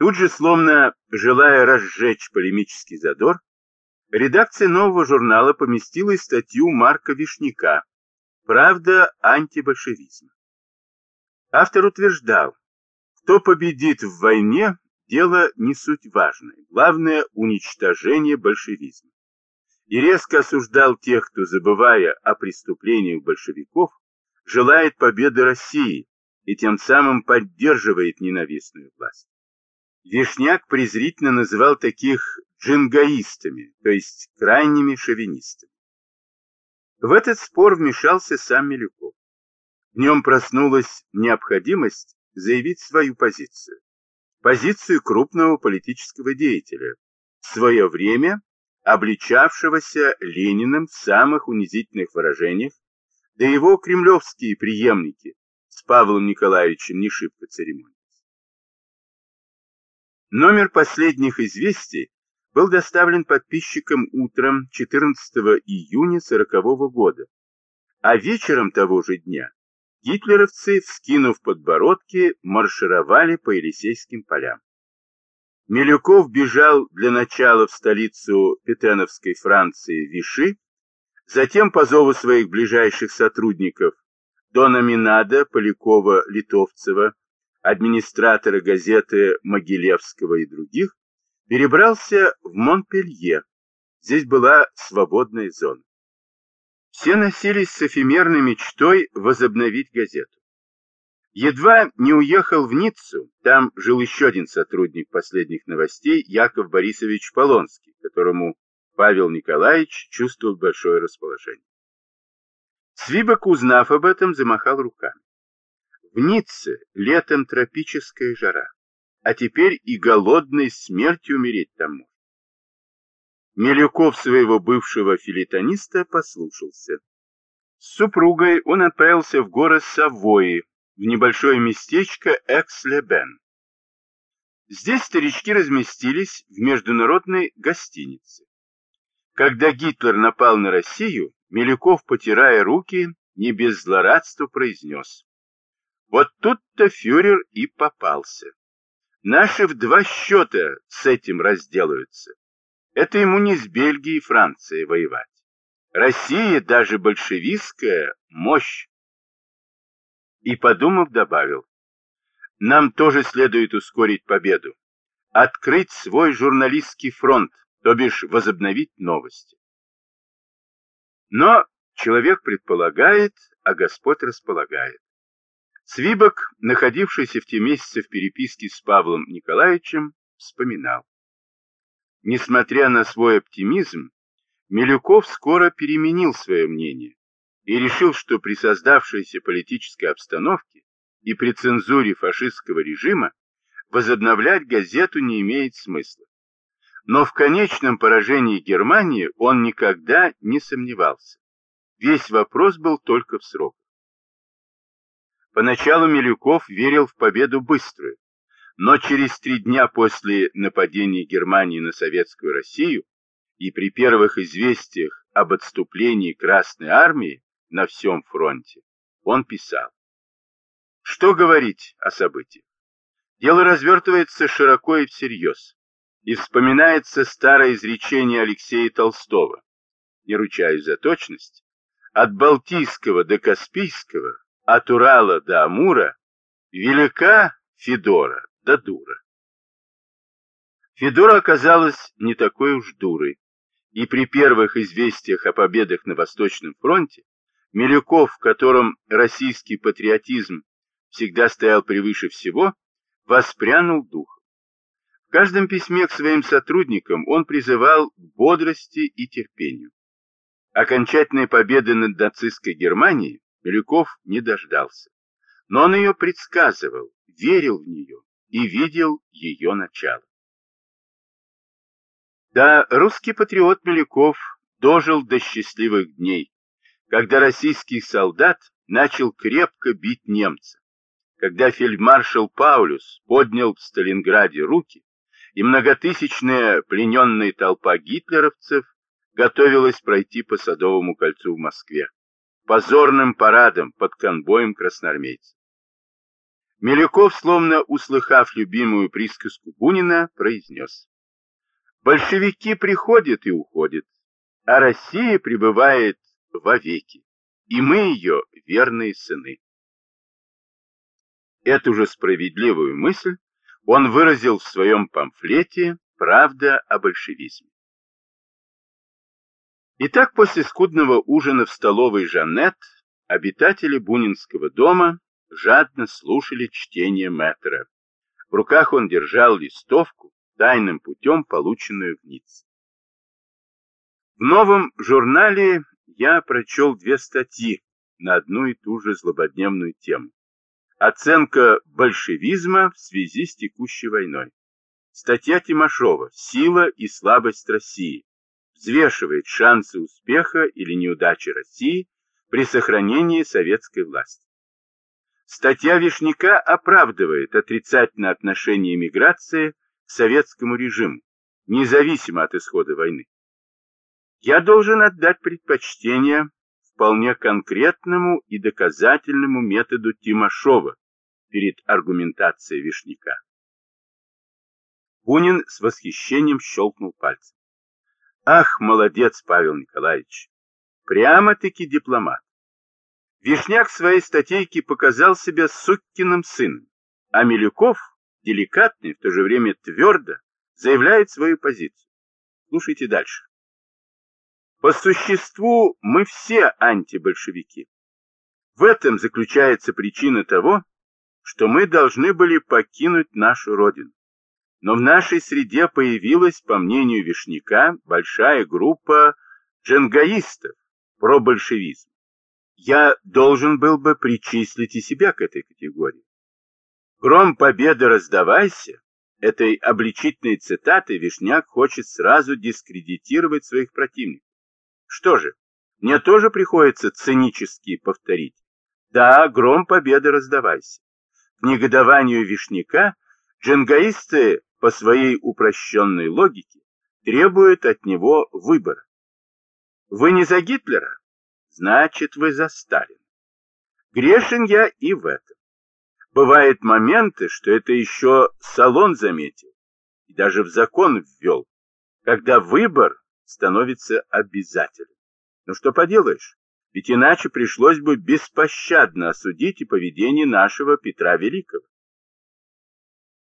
Тут же, словно желая разжечь полемический задор, редакция нового журнала поместила статью Марка Вишняка «Правда антибольшевизма». Автор утверждал, кто победит в войне, дело не суть важное, главное уничтожение большевизма. И резко осуждал тех, кто, забывая о преступлениях большевиков, желает победы России и тем самым поддерживает ненавистную власть. Вишняк презрительно называл таких джингаистами, то есть крайними шовинистами. В этот спор вмешался сам Милюков. В нем проснулась необходимость заявить свою позицию. Позицию крупного политического деятеля, в свое время обличавшегося Лениным в самых унизительных выражениях, да его кремлевские преемники с Павлом Николаевичем не шибко церемонились. Номер последних известий был доставлен подписчикам утром 14 июня 40 года, а вечером того же дня гитлеровцы, вскинув подбородки, маршировали по Елисейским полям. Милюков бежал для начала в столицу Петеновской Франции Виши, затем по зову своих ближайших сотрудников Дона Минада, Полякова, Литовцева, администратора газеты Могилевского и других, перебрался в Монпелье. Здесь была свободная зона. Все носились с эфемерной мечтой возобновить газету. Едва не уехал в Ниццу, там жил еще один сотрудник последних новостей, Яков Борисович Полонский, которому Павел Николаевич чувствовал большое расположение. Свибок, узнав об этом, замахал руками. В Ницце летом тропическая жара, а теперь и голодной смертью умереть там можно. Милюков своего бывшего филитониста послушался. С супругой он отправился в город Савои, в небольшое местечко Экс-Лебен. Здесь старички разместились в международной гостинице. Когда Гитлер напал на Россию, Милюков, потирая руки, не без злорадства произнес. Вот тут-то фюрер и попался. Наши в два счета с этим разделаются. Это ему не с Бельгией и Францией воевать. Россия, даже большевистская, мощь. И, подумав, добавил, нам тоже следует ускорить победу, открыть свой журналистский фронт, то бишь возобновить новости. Но человек предполагает, а Господь располагает. Свибок, находившийся в те месяцы в переписке с Павлом Николаевичем, вспоминал. Несмотря на свой оптимизм, Милюков скоро переменил свое мнение и решил, что при создавшейся политической обстановке и при цензуре фашистского режима возобновлять газету не имеет смысла. Но в конечном поражении Германии он никогда не сомневался. Весь вопрос был только в сроках. Поначалу Милюков верил в победу быструю, но через три дня после нападения Германии на Советскую Россию и при первых известиях об отступлении Красной Армии на всем фронте, он писал. Что говорить о событиях? Дело развертывается широко и всерьез, и вспоминается старое изречение Алексея Толстого, не ручаюсь за точность, от Балтийского до Каспийского от Урала до Амура, велика Федора да дура. Федора оказалась не такой уж дурой, и при первых известиях о победах на Восточном фронте Милюков, в котором российский патриотизм всегда стоял превыше всего, воспрянул дух. В каждом письме к своим сотрудникам он призывал к бодрости и терпению. Окончательной победы над нацистской Германией Милюков не дождался. Но он ее предсказывал, верил в нее и видел ее начало. Да, русский патриот Милюков дожил до счастливых дней, когда российский солдат начал крепко бить немца, когда фельдмаршал Паулюс поднял в Сталинграде руки, и многотысячная плененная толпа гитлеровцев готовилась пройти по Садовому кольцу в Москве позорным парадом под конвоем красноармейцев. Милюков, словно услыхав любимую присказку Бунина, произнес. Большевики приходят и уходят, а Россия пребывает вовеки, и мы ее верные сыны. Эту же справедливую мысль он выразил в своем памфлете «Правда о большевизме». Итак, после скудного ужина в столовой Жанет обитатели Бунинского дома жадно слушали чтение мэтра. В руках он держал листовку, тайным путем полученную в Ницце. В новом журнале я прочел две статьи на одну и ту же злободневную тему. Оценка большевизма в связи с текущей войной. Статья Тимошова «Сила и слабость России» взвешивает шансы успеха или неудачи России при сохранении советской власти. Статья Вишняка оправдывает отрицательное отношение миграции к советскому режиму, независимо от исхода войны. Я должен отдать предпочтение вполне конкретному и доказательному методу Тимошова перед аргументацией Вишняка. Бунин с восхищением щелкнул пальцем. Ах, молодец, Павел Николаевич! Прямо-таки дипломат. Вишняк в своей статейке показал себя суккиным сыном, а Милюков, деликатный, в то же время твердо, заявляет свою позицию. Слушайте дальше. По существу мы все антибольшевики. В этом заключается причина того, что мы должны были покинуть нашу родину. Но в нашей среде появилась, по мнению Вишняка, большая группа дженгаистов про большевизм. Я должен был бы причислить и себя к этой категории. Гром победы раздавайся, этой обличительной цитатой Вишняк хочет сразу дискредитировать своих противников. Что же, мне тоже приходится цинически повторить. Да, гром победы раздавайся. К негодованию Вишняка дженгаисты по своей упрощенной логике требуют от него выбора. Вы не за Гитлера? Значит, вы за Сталина. Грешен я и в этом. Бывают моменты, что это еще салон заметил и даже в закон ввел, когда выбор становится обязательным. Ну что поделаешь, ведь иначе пришлось бы беспощадно осудить и поведение нашего Петра Великого.